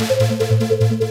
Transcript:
Thank